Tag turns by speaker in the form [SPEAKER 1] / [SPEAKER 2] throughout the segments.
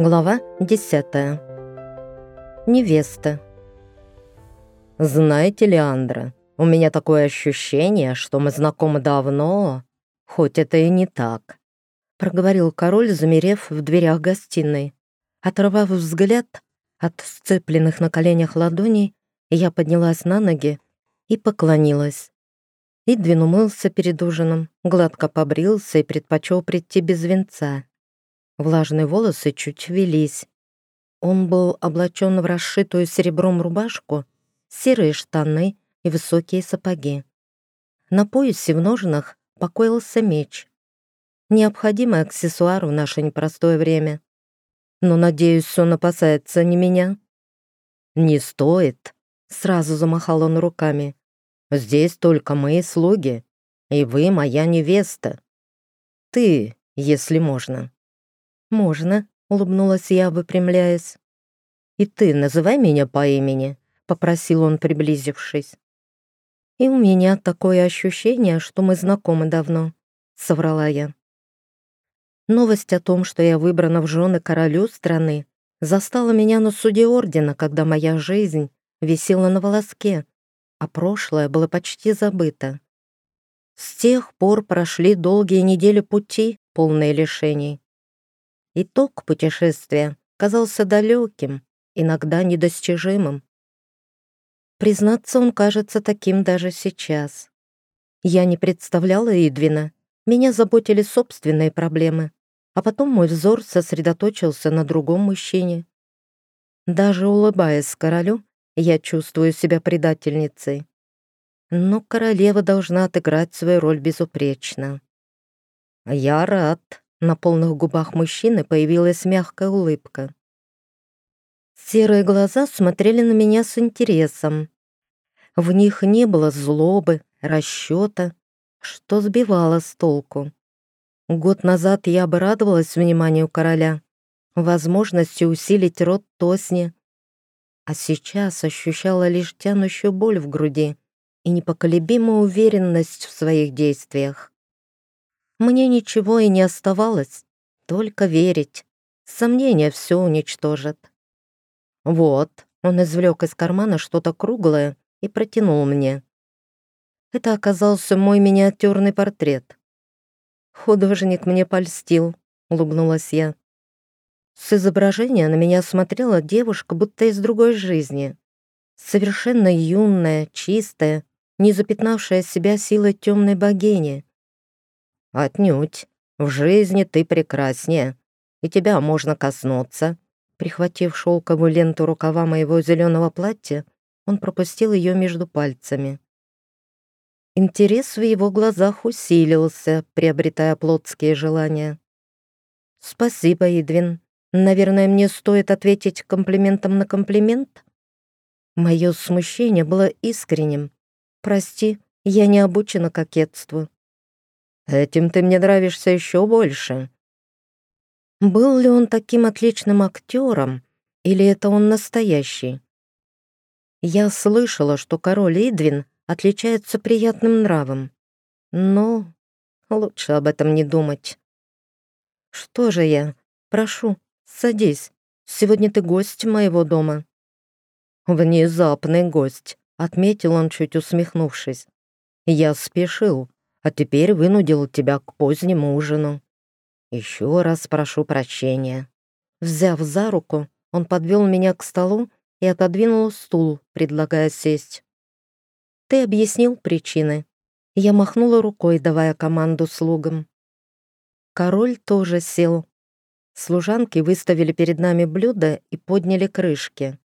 [SPEAKER 1] Глава 10. Невеста.
[SPEAKER 2] «Знаете, Леандра, у меня такое ощущение, что мы знакомы давно, хоть это и не так», проговорил король, замерев в дверях гостиной. Оторвав взгляд от сцепленных на коленях ладоней, я поднялась на ноги и поклонилась. Идвин умылся перед ужином, гладко побрился и предпочел прийти без венца. Влажные волосы чуть велись. Он был облачен в расшитую серебром рубашку, серые штаны и высокие сапоги. На поясе в ножнах покоился меч. Необходимый аксессуар в наше непростое время. Но, надеюсь, он опасается не меня. «Не стоит», — сразу замахал он руками. «Здесь только мы, слуги, и вы моя невеста. Ты, если можно».
[SPEAKER 1] «Можно», — улыбнулась я, выпрямляясь.
[SPEAKER 2] «И ты называй меня по имени», — попросил он, приблизившись.
[SPEAKER 1] «И у меня такое ощущение, что мы знакомы давно», — соврала я. Новость о том, что я выбрана в жены королю страны, застала меня на суде ордена, когда моя жизнь висела на волоске, а прошлое было почти забыто. С тех пор прошли долгие недели пути, полные лишений. Итог путешествия казался далеким, иногда недостижимым. Признаться, он кажется таким даже сейчас. Я не представляла Идвина, меня заботили собственные проблемы, а потом мой взор сосредоточился на другом мужчине. Даже улыбаясь королю, я чувствую себя предательницей. Но королева должна отыграть свою роль безупречно.
[SPEAKER 2] «Я рад», на полных губах мужчины появилась мягкая улыбка.
[SPEAKER 1] Серые глаза смотрели на меня с интересом. В них не было злобы, расчета, что сбивало с толку. Год назад я обрадовалась вниманию короля, возможности усилить род Тосни, а сейчас ощущала лишь тянущую боль в груди и непоколебимую уверенность в своих действиях. Мне ничего и не оставалось, только верить. Сомнения все уничтожат.
[SPEAKER 2] Вот, он извлек из кармана что-то круглое и протянул мне.
[SPEAKER 1] Это оказался мой миниатюрный портрет. Художник мне польстил, улыбнулась я. С изображения на меня смотрела девушка, будто из другой жизни. Совершенно юная, чистая, не запятнавшая себя силой темной богини.
[SPEAKER 2] «Отнюдь. В жизни ты прекраснее, и тебя можно коснуться».
[SPEAKER 1] Прихватив шелковую ленту рукава моего зеленого платья, он пропустил ее между пальцами. Интерес в его глазах усилился, приобретая плотские желания. «Спасибо, Идвин. Наверное, мне стоит ответить комплиментом на комплимент?» Мое смущение было искренним. «Прости, я не обучена кокетству».
[SPEAKER 2] Этим ты мне нравишься еще больше».
[SPEAKER 1] Был ли он таким отличным актером, или это он настоящий? Я слышала, что король Идвин отличается приятным нравом, но лучше об этом не думать. Что же я? Прошу, садись. Сегодня ты гость моего дома.
[SPEAKER 2] Внезапный гость, отметил он, чуть усмехнувшись. Я спешил, а теперь вынудил тебя к позднему ужину. Еще раз прошу прощения».
[SPEAKER 1] Взяв за руку, он подвел меня к столу и отодвинул стул, предлагая сесть. «Ты объяснил причины». Я махнула рукой, давая команду слугам. Король тоже сел. Служанки выставили перед нами блюда и подняли крышки.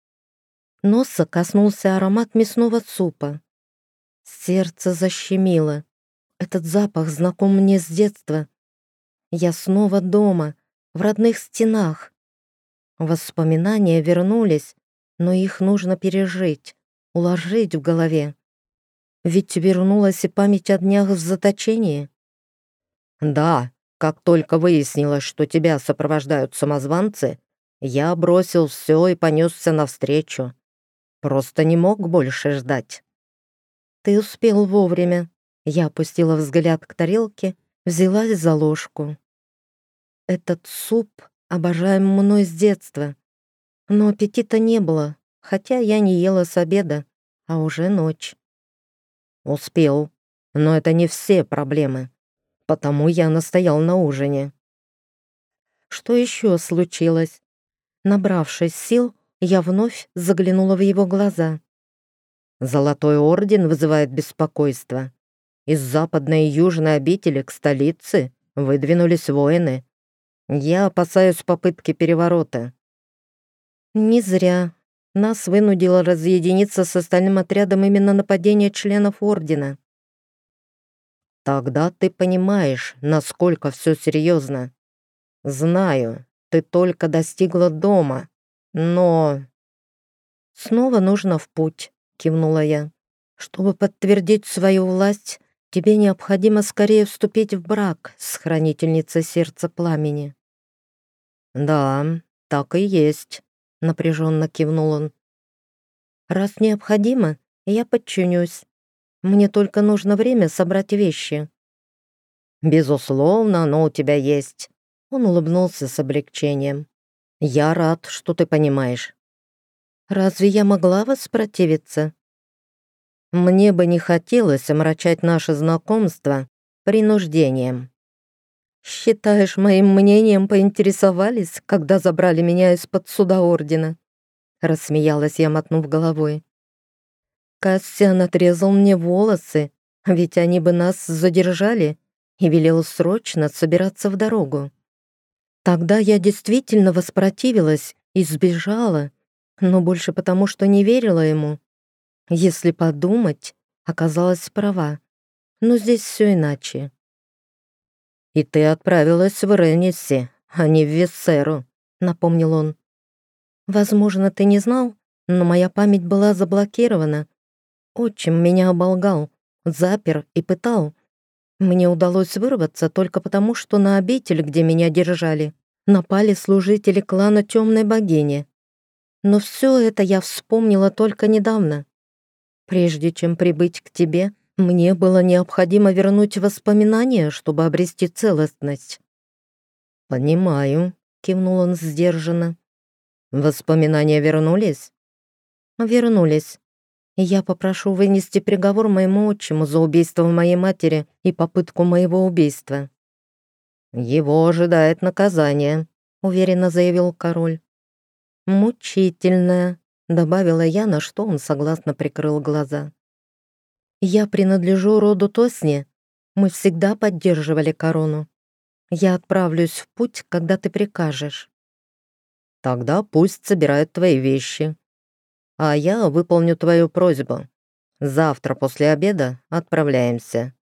[SPEAKER 1] Носа коснулся аромат мясного супа. Сердце защемило. Этот запах знаком мне с детства. Я снова дома, в родных стенах. Воспоминания вернулись, но их нужно пережить, уложить в голове. Ведь вернулась и память о днях в заточении.
[SPEAKER 2] Да, как только выяснилось, что тебя сопровождают самозванцы, я бросил все и понесся навстречу. Просто не мог больше ждать.
[SPEAKER 1] Ты успел вовремя. Я опустила взгляд к тарелке, взялась за ложку. Этот суп обожаем мной с детства. Но аппетита не было, хотя я не ела с обеда, а уже ночь.
[SPEAKER 2] Успел, но это не все проблемы. Потому я настоял на ужине.
[SPEAKER 1] Что еще случилось? Набравшись сил, я вновь заглянула в его глаза.
[SPEAKER 2] Золотой орден вызывает беспокойство. Из западной и южной обители к столице выдвинулись воины. Я опасаюсь попытки переворота.
[SPEAKER 1] Не зря. Нас вынудило разъединиться с остальным отрядом именно нападение членов ордена.
[SPEAKER 2] Тогда ты понимаешь, насколько все серьезно. Знаю, ты только достигла дома, но...
[SPEAKER 1] Снова нужно в путь, кивнула я. Чтобы подтвердить свою власть, тебе необходимо скорее вступить в брак с хранительницей сердца пламени.
[SPEAKER 2] Да, так и есть, напряженно кивнул он.
[SPEAKER 1] Раз необходимо, я подчинюсь. Мне только нужно время собрать вещи.
[SPEAKER 2] Безусловно, оно у тебя есть. Он улыбнулся с облегчением. Я рад, что ты понимаешь.
[SPEAKER 1] Разве я могла воспротивиться?
[SPEAKER 2] Мне бы не хотелось омрачать наше знакомство принуждением.
[SPEAKER 1] «Считаешь, моим мнением поинтересовались, когда забрали меня из-под суда ордена?» Рассмеялась я, мотнув головой. Кассиан отрезал мне волосы, ведь они бы нас задержали, и велел срочно собираться в дорогу. Тогда я действительно воспротивилась и сбежала, но больше потому, что не верила ему. Если подумать, оказалась права. Но здесь все иначе.
[SPEAKER 2] «И ты отправилась в Ренниси, а не в Виссеру», — напомнил он.
[SPEAKER 1] «Возможно, ты не знал, но моя память была заблокирована. Отчим меня оболгал, запер и пытал. Мне удалось вырваться только потому, что на обитель, где меня держали, напали служители клана Темной Богини. Но все это я вспомнила только недавно. Прежде чем прибыть к тебе, мне было необходимо вернуть воспоминания, чтобы обрести целостность.
[SPEAKER 2] «Понимаю», — кивнул он сдержанно. «Воспоминания вернулись?»
[SPEAKER 1] «Вернулись. Я попрошу вынести приговор моему отчиму за убийство моей матери и попытку моего убийства».
[SPEAKER 2] «Его ожидает наказание», — уверенно заявил король.
[SPEAKER 1] «Мучительное», — добавила я, на что он согласно прикрыл глаза. Я принадлежу роду Тосни. Мы всегда поддерживали корону. Я отправлюсь в путь, когда ты прикажешь.
[SPEAKER 2] Тогда пусть собирают твои вещи. А я выполню твою просьбу. Завтра после обеда отправляемся.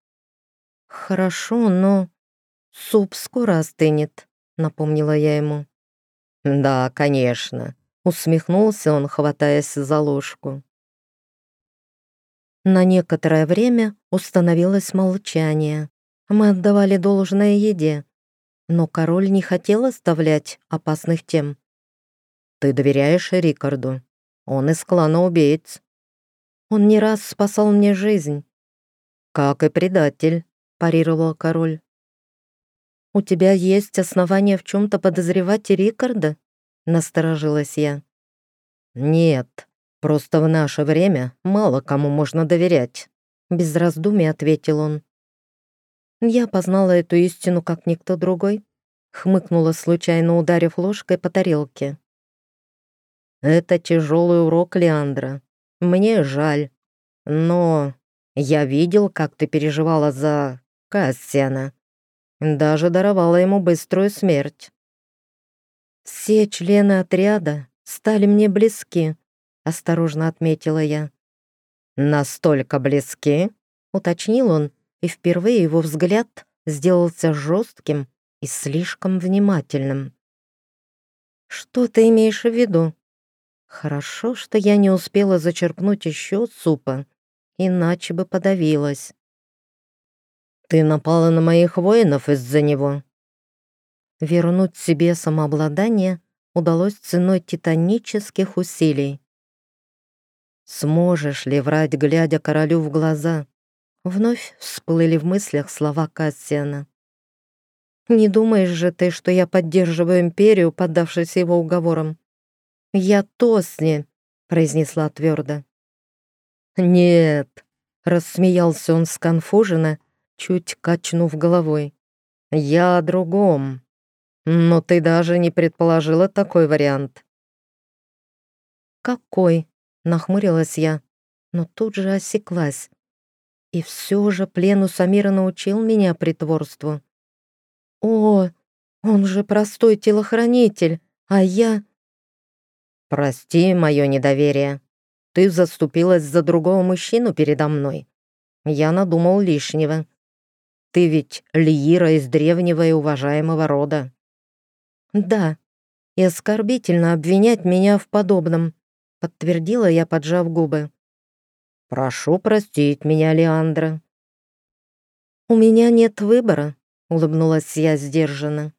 [SPEAKER 1] Хорошо, но суп скоро остынет, напомнила я ему.
[SPEAKER 2] Да, конечно, усмехнулся он, хватаясь за ложку.
[SPEAKER 1] На некоторое время установилось молчание. Мы отдавали должное еде, но король не хотел оставлять опасных тем.
[SPEAKER 2] «Ты доверяешь Рикарду? Он из клана убийц».
[SPEAKER 1] «Он не раз спасал мне жизнь».
[SPEAKER 2] «Как и предатель», — парировал король.
[SPEAKER 1] «У тебя есть основания в чем-то подозревать Рикарда?» — насторожилась я.
[SPEAKER 2] «Нет», Просто в наше время мало кому можно доверять», — без раздумий ответил он.
[SPEAKER 1] Я познала эту истину, как никто другой, хмыкнула, случайно ударив ложкой по тарелке.
[SPEAKER 2] «Это тяжелый урок, Леандра. Мне жаль. Но я видел, как ты переживала за Кассиана. Даже даровала ему быструю смерть».
[SPEAKER 1] «Все члены отряда стали мне близки», осторожно отметила я.
[SPEAKER 2] «Настолько близки?» — уточнил он, и впервые его взгляд сделался жестким и слишком внимательным.
[SPEAKER 1] «Что ты имеешь в виду?» «Хорошо, что я не успела зачерпнуть еще супа, иначе бы подавилась».
[SPEAKER 2] «Ты напала на моих воинов из-за него?»
[SPEAKER 1] Вернуть себе самообладание удалось ценой титанических усилий.
[SPEAKER 2] Сможешь ли врать, глядя королю в глаза? Вновь всплыли в мыслях слова Кассиана.
[SPEAKER 1] Не думаешь же ты, что я поддерживаю империю, поддавшись его уговорам? Я Тосни, произнесла твердо.
[SPEAKER 2] Нет, рассмеялся он сконфуженно, чуть качнув головой. Я о другом. Но ты даже не предположила такой вариант.
[SPEAKER 1] Какой? Нахмурилась я, но тут же осеклась. И все же плен у Самира научил меня притворству. «О, он же простой телохранитель, а я...»
[SPEAKER 2] «Прости мое недоверие. Ты заступилась за другого мужчину передо мной. Я надумал лишнего. Ты ведь Лиира из древнего и уважаемого рода».
[SPEAKER 1] «Да, и оскорбительно обвинять меня в подобном», подтвердила я, поджав губы.
[SPEAKER 2] «Прошу простить меня, Леандра».
[SPEAKER 1] «У меня нет выбора», улыбнулась я сдержанно.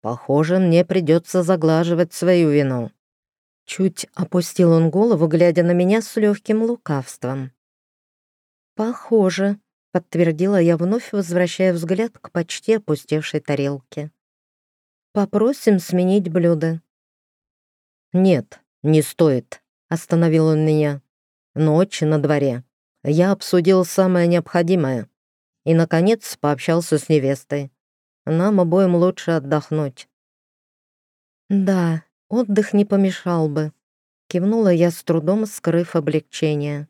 [SPEAKER 2] Похоже, мне придется заглаживать свою вину.
[SPEAKER 1] Чуть опустил он голову, глядя на меня с легким лукавством. «Похоже», — подтвердила я, вновь возвращая взгляд к почти опустевшей тарелке. «Попросим сменить блюдо».
[SPEAKER 2] «Нет, не стоит», — остановил он меня. «Ночь на дворе. Я обсудил самое необходимое и, наконец, пообщался с невестой. Нам обоим лучше отдохнуть.
[SPEAKER 1] «Да, отдых не помешал бы», — кивнула я с трудом, скрыв облегчение.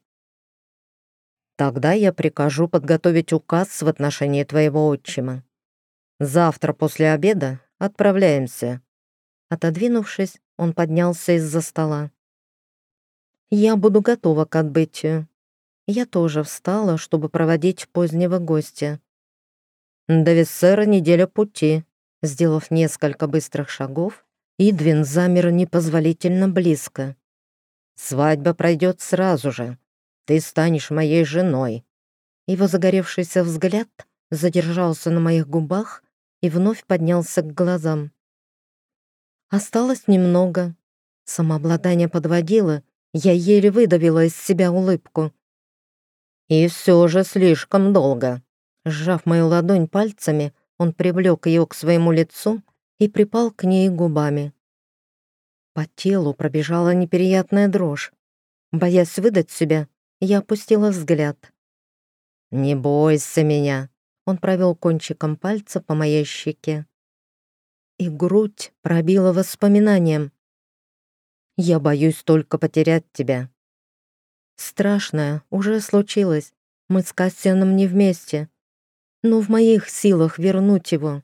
[SPEAKER 2] «Тогда я прикажу подготовить указ в отношении твоего отчима. Завтра после обеда отправляемся».
[SPEAKER 1] Отодвинувшись, он поднялся из-за стола. «Я буду готова к отбытию», я тоже встала, чтобы проводить позднего гостя.
[SPEAKER 2] До Виссера неделя пути. Сделав несколько быстрых шагов, Идвин замер непозволительно близко. «Свадьба пройдет сразу же. Ты станешь моей женой».
[SPEAKER 1] Его загоревшийся взгляд задержался на моих губах и вновь поднялся к глазам. Осталось немного. Самообладание подводило, я еле выдавила из себя улыбку.
[SPEAKER 2] И все же слишком долго.
[SPEAKER 1] Сжав мою ладонь пальцами, он привлек ее к своему лицу и припал к ней губами. По телу пробежала неприятная дрожь. Боясь выдать себя, я опустила взгляд.
[SPEAKER 2] «Не бойся меня», —
[SPEAKER 1] он провел кончиком пальца по моей щеке. И грудь пробила воспоминанием.
[SPEAKER 2] «Я боюсь только потерять тебя.
[SPEAKER 1] Страшное уже случилось. Мы с Кассианом не вместе. Но в моих силах вернуть его.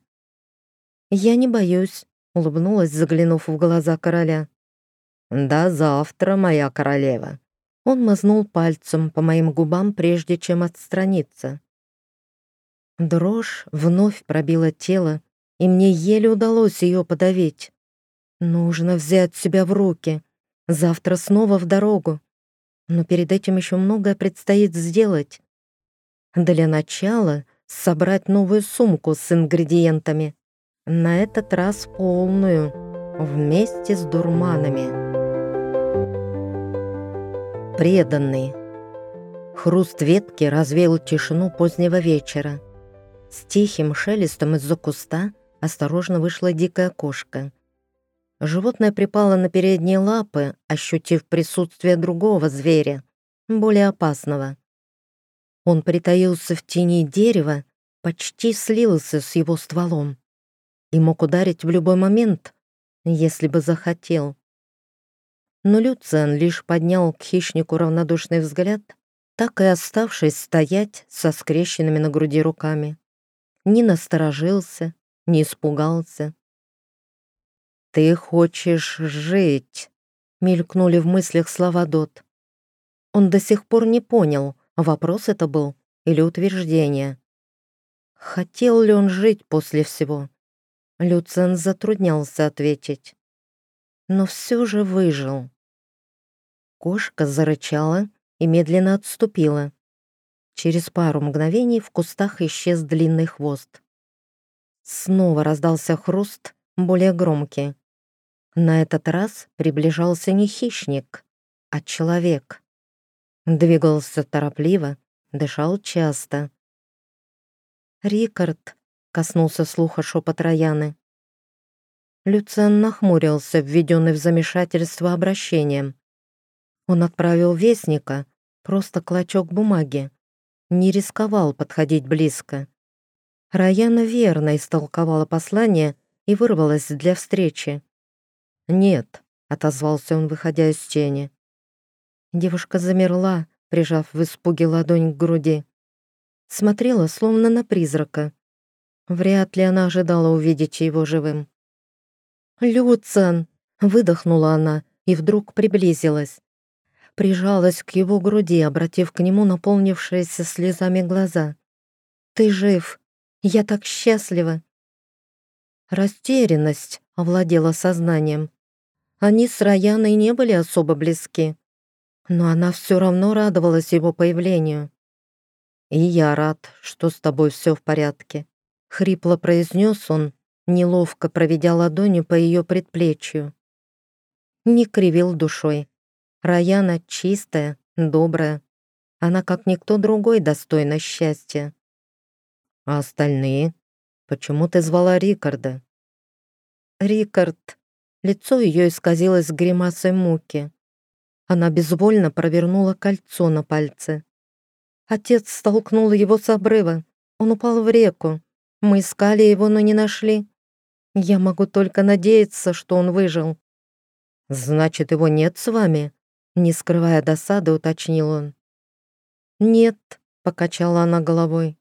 [SPEAKER 1] Я не боюсь, улыбнулась, заглянув в глаза короля.
[SPEAKER 2] «До завтра, моя королева».
[SPEAKER 1] Он мазнул пальцем по моим губам, прежде чем отстраниться. Дрожь вновь пробила тело, и мне еле удалось ее подавить. Нужно взять себя в руки. Завтра снова в дорогу но перед этим еще многое предстоит сделать. Для начала собрать новую сумку с ингредиентами. На этот раз полную, вместе с дурманами. Преданный. Хруст ветки развеял тишину позднего вечера. С тихим шелестом из-за куста осторожно вышла дикая кошка. Животное припало на передние лапы, ощутив присутствие другого зверя, более опасного. Он притаился в тени дерева, почти слился с его стволом и мог ударить в любой момент, если бы захотел. Но Люциан лишь поднял к хищнику равнодушный взгляд, так и оставшись стоять со скрещенными на груди руками. Не насторожился, не испугался, «Ты хочешь жить», — мелькнули в мыслях слова Дот. Он до сих пор не понял, вопрос это был или утверждение. Хотел ли он жить после всего? Люцен затруднялся ответить. Но все же выжил. Кошка зарычала и медленно отступила. Через пару мгновений в кустах исчез длинный хвост. Снова раздался хруст, более громкий. На этот раз приближался не хищник, а человек. Двигался торопливо, дышал часто. «Рикард», коснулся слуха шепот Раяны. Люциан нахмурился, введенный в замешательство обращением. Он отправил вестника, просто клочок бумаги. Не рисковал подходить близко. Раяна верно истолковала послание и вырвалась для встречи. «Нет», — отозвался он, выходя из тени. Девушка замерла, прижав в испуге ладонь к груди. Смотрела, словно на призрака. Вряд ли она ожидала увидеть его живым. «Люцен!» — выдохнула она и вдруг приблизилась. Прижалась к его груди, обратив к нему наполнившиеся слезами глаза. «Ты жив! Я так счастлива!» Растерянность овладела сознанием. Они с Раяной не были особо близки, но она все равно радовалась его появлению. «И я рад, что с тобой все в порядке», — хрипло произнес он, неловко проведя ладонью по ее предплечью. Не кривил душой. Раяна чистая, добрая. Она, как никто другой, достойна счастья. А остальные? Почему ты звала Рикарда? Рикард. Лицо ее исказилось гримасой муки. Она безвольно провернула кольцо на пальце. Отец столкнул его с обрыва. Он упал в реку. Мы искали его, но не нашли. Я могу только надеяться, что он выжил. Значит, его нет с вами? Не скрывая досады, уточнил он. Нет, покачала она головой.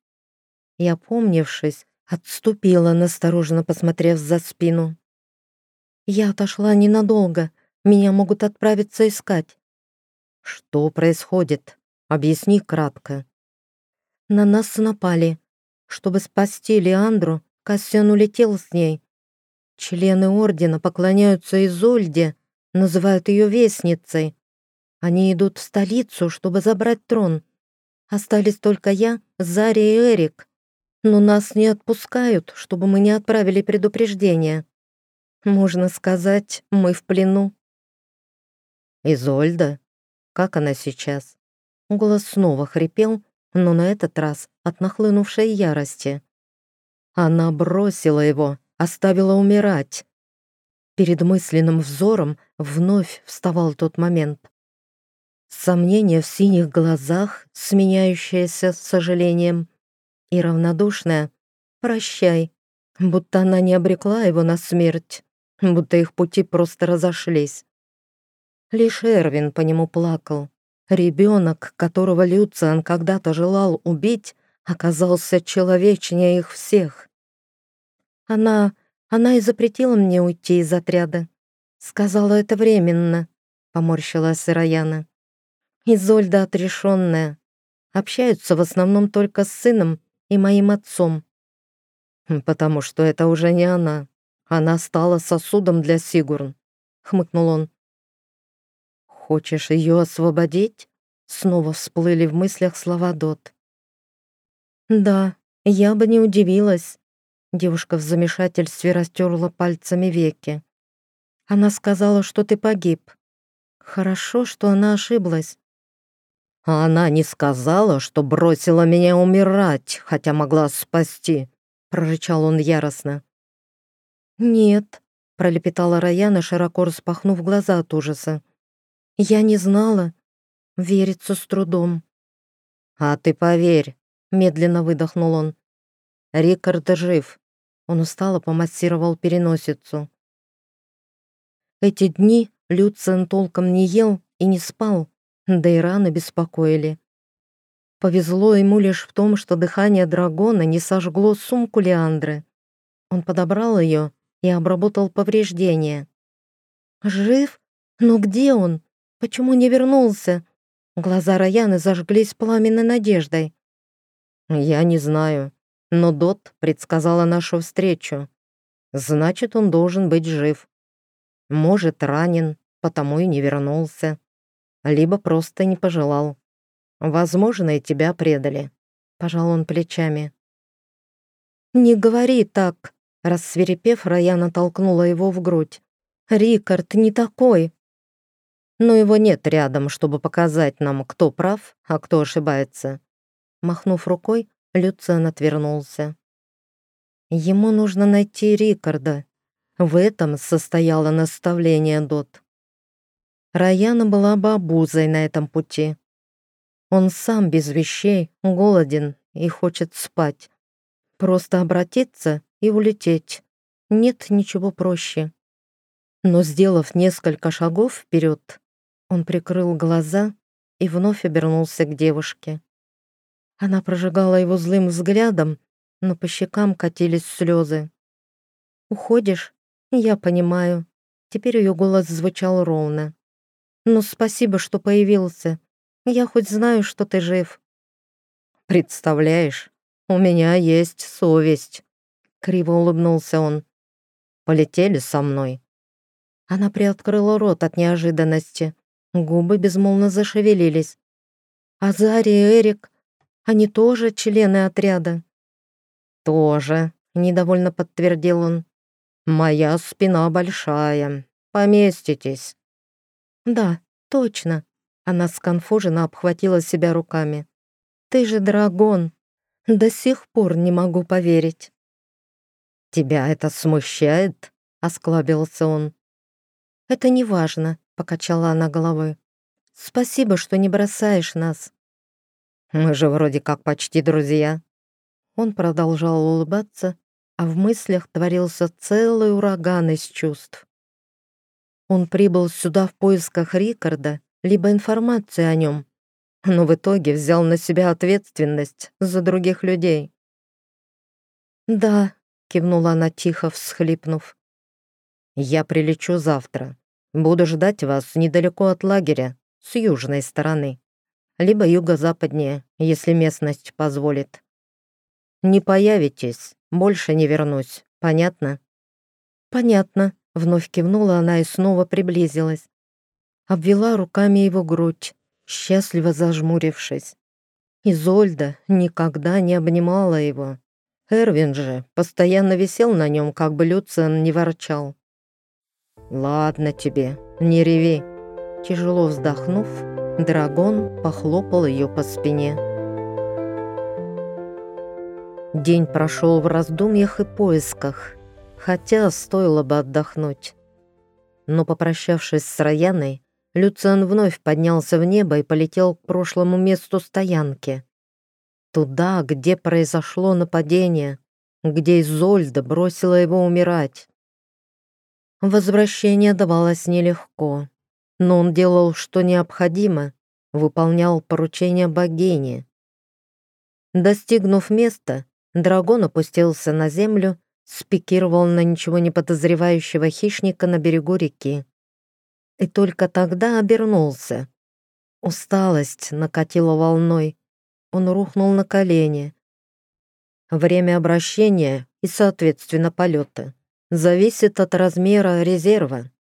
[SPEAKER 1] И, опомнившись, отступила, настороженно посмотрев за спину. Я отошла ненадолго. Меня могут отправиться искать. Что происходит? Объясни кратко. На нас напали. Чтобы спасти Леандру, Кассиан улетел с ней, Члены ордена поклоняются Изольде, называют ее вестницей. Они идут в столицу, чтобы забрать трон. Остались только я, Заря и Эрик. Но нас не отпускают, чтобы мы не отправили предупреждение. Можно сказать, мы в плену. Изольда? Как она сейчас? Голос снова хрипел, но на этот раз от нахлынувшей ярости. Она бросила его, оставила умирать. Перед мысленным взором вновь вставал тот момент. Сомнение в синих глазах, сменяющееся сожалением, и равнодушное «прощай», будто она не обрекла его на смерть, будто их пути просто разошлись. Лишь Эрвин по нему плакал. Ребенок, которого Люциан когда-то желал убить, оказался человечнее их всех. Она... она и запретила мне уйти из отряда. Сказала это временно, поморщилась Раяна. Изольда отрешенная. Общаются в основном только с сыном и моим отцом. Потому что это уже не она. Она стала сосудом для Сигурн, хмыкнул он. Хочешь ее освободить? Снова всплыли в мыслях слова Дот. Да, я бы не удивилась. Девушка в замешательстве растерла пальцами веки. Она сказала, что ты погиб. Хорошо, что она ошиблась. А она не сказала, что бросила меня умирать, хотя могла спасти, прорычал он яростно. Нет, пролепетала Раяна, широко распахнув глаза от ужаса. Я не знала. Верится с трудом. А ты поверь, медленно выдохнул он. Рикард жив. Он устало помассировал переносицу. Эти дни Люцен толком не ел и не спал, да и раны беспокоили. Повезло ему лишь в том, что дыхание дракона не сожгло сумку Леандры. Он подобрал ее и обработал повреждения. «Жив? Но где он? Почему не вернулся?» Глаза Раяны зажглись пламенной надеждой. «Я не знаю но Дот предсказала нашу встречу. Значит, он должен быть жив. Может, ранен, потому и не вернулся. Либо просто не пожелал. Возможно, и тебя предали. Пожал он плечами. «Не говори так!» Рассверепев, Раяна толкнула его в грудь. «Рикард не такой!» «Но его нет рядом, чтобы показать нам, кто прав, а кто ошибается». Махнув рукой, Люциан отвернулся. Ему нужно найти Рикарда. В этом состояло наставление Дот. Раяна была бы обузой на этом пути. Он сам без вещей, голоден и хочет спать. Просто обратиться и улететь. Нет ничего проще. Но, сделав несколько шагов вперед, он прикрыл глаза и вновь обернулся к девушке. Она прожигала его злым взглядом, но по щекам катились слезы. «Уходишь? Я понимаю». Теперь ее голос звучал ровно. «Ну, спасибо, что появился. Я хоть знаю, что ты жив».
[SPEAKER 2] «Представляешь, у меня есть совесть», — криво улыбнулся он. «Полетели со мной».
[SPEAKER 1] Она приоткрыла рот от неожиданности. Губы безмолвно зашевелились. «Азари и Эрик, они тоже члены отряда?»
[SPEAKER 2] «Тоже», — недовольно подтвердил он. «Моя спина большая. Поместитесь».
[SPEAKER 1] «Да, точно». Она сконфуженно обхватила себя руками. «Ты же драгон. До сих пор не могу поверить».
[SPEAKER 2] «Тебя это смущает?» — осклабился он.
[SPEAKER 1] «Это не важно», — покачала она головой. «Спасибо, что не бросаешь нас».
[SPEAKER 2] «Мы же вроде как почти друзья».
[SPEAKER 1] Он продолжал улыбаться, а в мыслях творился целый ураган из чувств. Он прибыл сюда в поисках Рикарда, либо информации о нем, но в итоге взял на себя ответственность за других людей. «Да», — кивнула она тихо, всхлипнув.
[SPEAKER 2] «Я прилечу завтра. Буду ждать вас недалеко от лагеря, с южной стороны, либо юго-западнее, если местность позволит. Не появитесь, больше не вернусь, понятно?»
[SPEAKER 1] «Понятно», — вновь кивнула она и снова приблизилась. Обвела руками его грудь, счастливо зажмурившись. Изольда никогда не обнимала его. Эрвин же постоянно висел на нем, как бы Люциан не ворчал.
[SPEAKER 2] «Ладно тебе, не реви».
[SPEAKER 1] Тяжело вздохнув, Драгон похлопал ее по спине. День прошел в раздумьях и поисках, хотя стоило бы отдохнуть. Но попрощавшись с Рояной, Люциан вновь поднялся в небо и полетел к прошлому месту стоянки. Туда, где произошло нападение, где Изольда бросила его умирать. Возвращение давалось нелегко, но он делал, что необходимо, выполнял поручения богини. Достигнув места, дракон опустился на землю, спикировал на ничего не подозревающего хищника на берегу реки и только тогда обернулся. Усталость накатила волной. Он рухнул на колени. Время обращения и, соответственно, полета зависит от размера резерва.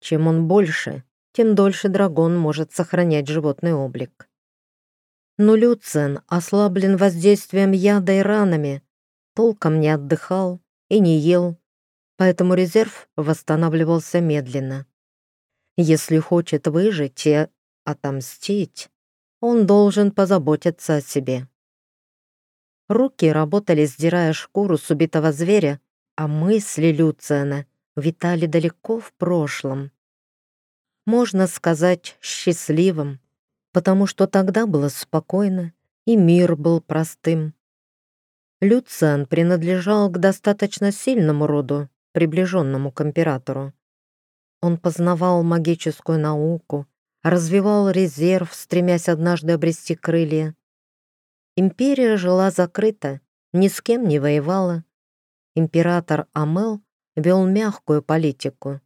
[SPEAKER 1] Чем он больше, тем дольше дракон может сохранять животный облик. Но Люцен ослаблен воздействием яда и ранами, толком не отдыхал и не ел, поэтому резерв восстанавливался медленно. Если хочет выжить и отомстить, он должен позаботиться о себе. Руки работали, сдирая шкуру с убитого зверя, а мысли Люциана витали далеко в прошлом. Можно сказать, счастливым, потому что тогда было спокойно, и мир был простым. Люциан принадлежал к достаточно сильному роду, приближенному к императору. Он познавал магическую науку, развивал резерв, стремясь однажды обрести крылья. Империя жила закрыто, ни с кем не воевала. Император Амел вел мягкую политику.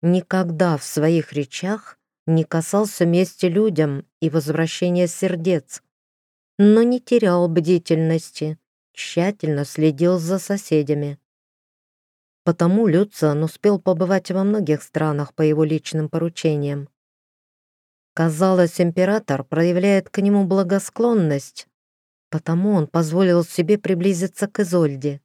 [SPEAKER 1] Никогда в своих речах не касался мести людям и возвращения сердец, но не терял бдительности, тщательно следил за соседями. Потому Люциан успел побывать во многих странах по его личным поручениям. Казалось, император проявляет к нему благосклонность, потому он позволил себе приблизиться к Изольде.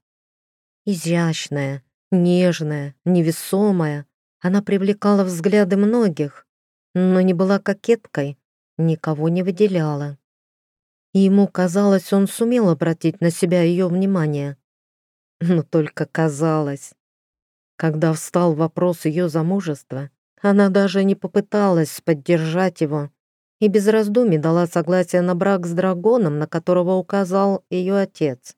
[SPEAKER 1] Изящная, нежная, невесомая, она привлекала взгляды многих, но не была кокеткой, никого не выделяла. И ему казалось, он сумел обратить на себя ее внимание. но только казалось. Когда встал вопрос ее замужества, она даже не попыталась поддержать его и без раздумий дала согласие на брак с драконом, на которого указал ее отец.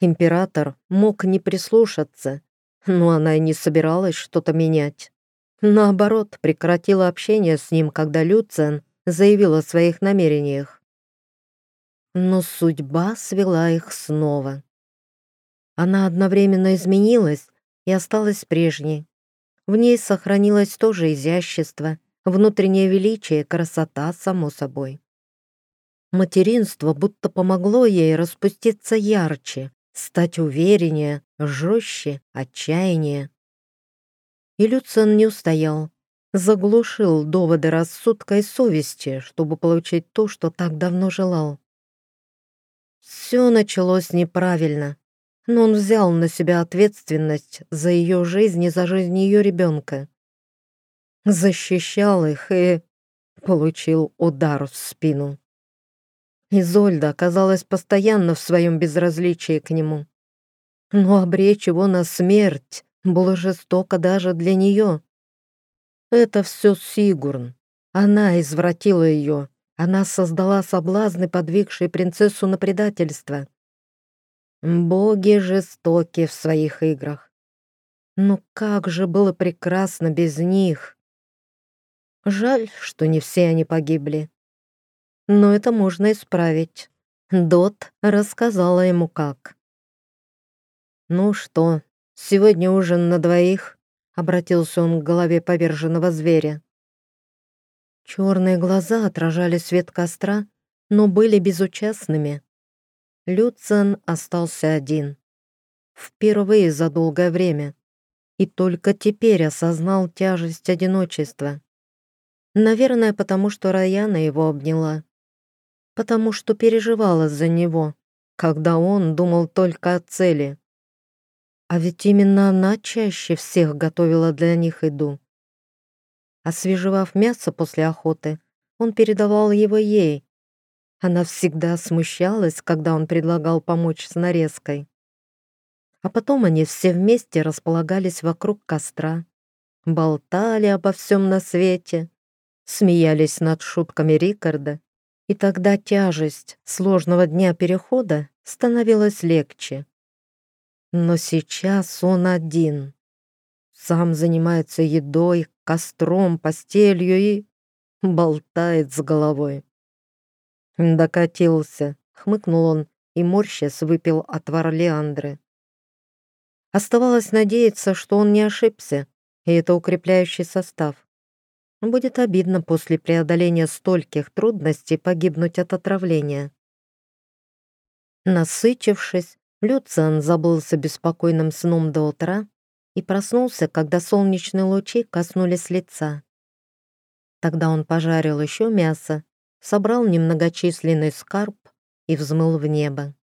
[SPEAKER 1] Император мог не прислушаться, но она и не собиралась что-то менять. Наоборот, прекратила общение с ним, когда Люциан заявил о своих намерениях. Но судьба свела их снова. Она одновременно изменилась и осталась прежней. В ней сохранилось тоже изящество, внутреннее величие, красота, само собой. Материнство будто помогло ей распуститься ярче, стать увереннее, жестче, отчаяннее. И Люциан не устоял, заглушил доводы рассудка и совести, чтобы получить то, что так давно желал. Все началось неправильно, но он взял на себя ответственность за ее жизнь и за жизнь ее ребенка. Защищал их и получил удар в спину. Изольда оказалась постоянно в своем безразличии к нему. Но обречь его на смерть было жестоко даже для нее. Это все Сигурн. Она извратила ее. Она создала соблазны, подвигшие принцессу на предательство. Боги жестоки в своих играх. Но как же было прекрасно без них. Жаль, что не все они погибли. Но это можно исправить. Дот рассказала ему как. «Ну что, сегодня ужин на двоих?» — обратился он к голове поверженного зверя. Черные глаза отражали свет костра, но были безучастными. Люцен остался один. Впервые за долгое время. И только теперь осознал тяжесть одиночества. Наверное, потому что Раяна его обняла. Потому что переживала за него, когда он думал только о цели. А ведь именно она чаще всех готовила для них еду. Освежевав мясо после охоты, он передавал его ей, она всегда смущалась, когда он предлагал помочь с нарезкой. А потом они все вместе располагались вокруг костра, болтали обо всем на свете, смеялись над шутками Рикарда, и тогда тяжесть сложного дня перехода становилась легче. Но сейчас он один. Сам занимается едой, костром, постелью и болтает с головой. «Докатился», — хмыкнул он и, морщась, выпил отвар Леандры. Оставалось надеяться, что он не ошибся, и это укрепляющий состав. Будет обидно после преодоления стольких трудностей погибнуть от отравления. Насычившись, Люциан забылся беспокойным сном до утра и проснулся, когда солнечные лучи коснулись лица. Тогда он пожарил еще мясо собрал немногочисленный скарб и взмыл в небо.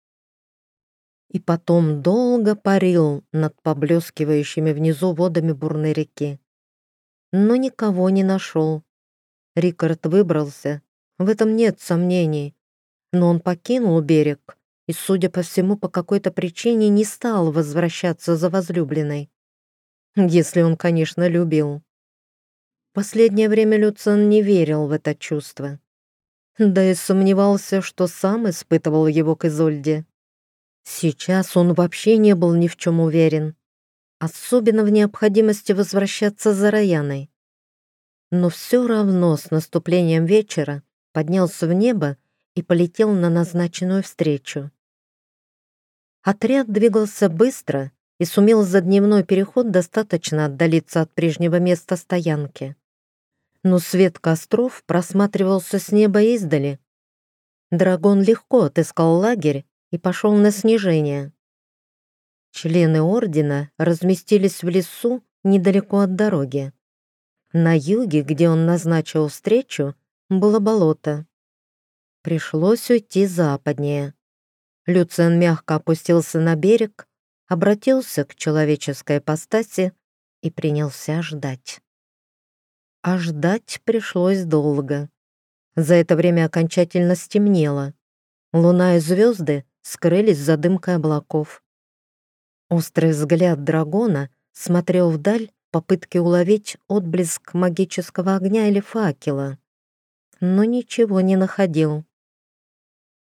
[SPEAKER 1] И потом долго парил над поблескивающими внизу водами бурной реки. Но никого не нашел. Рикард выбрался, в этом нет сомнений. Но он покинул берег и, судя по всему, по какой-то причине не стал возвращаться за возлюбленной. Если он, конечно, любил. Последнее время Люциан не верил в это чувство да и сомневался, что сам испытывал его к Изольде. Сейчас он вообще не был ни в чем уверен, особенно в необходимости возвращаться за Раяной. Но все равно с наступлением вечера поднялся в небо и полетел на назначенную встречу. Отряд двигался быстро и сумел за дневной переход достаточно отдалиться от прежнего места стоянки но свет костров просматривался с неба издали. Драгон легко отыскал лагерь и пошел на снижение. Члены ордена разместились в лесу недалеко от дороги. На юге, где он назначил встречу, было болото. Пришлось уйти западнее. Люциан мягко опустился на берег, обратился к человеческой постаси и принялся ждать. А ждать пришлось долго. За это время окончательно стемнело. Луна и звезды скрылись за дымкой облаков. Острый взгляд дракона смотрел вдаль попытке уловить отблеск магического огня или факела, но ничего не находил.